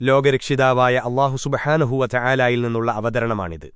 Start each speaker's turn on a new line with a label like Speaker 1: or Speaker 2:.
Speaker 1: ലോകരക്ഷിതാവായ അള്ളാഹു സുബഹാനഹുവ ചായാലായിൽ നിന്നുള്ള അവതരണമാണിത്.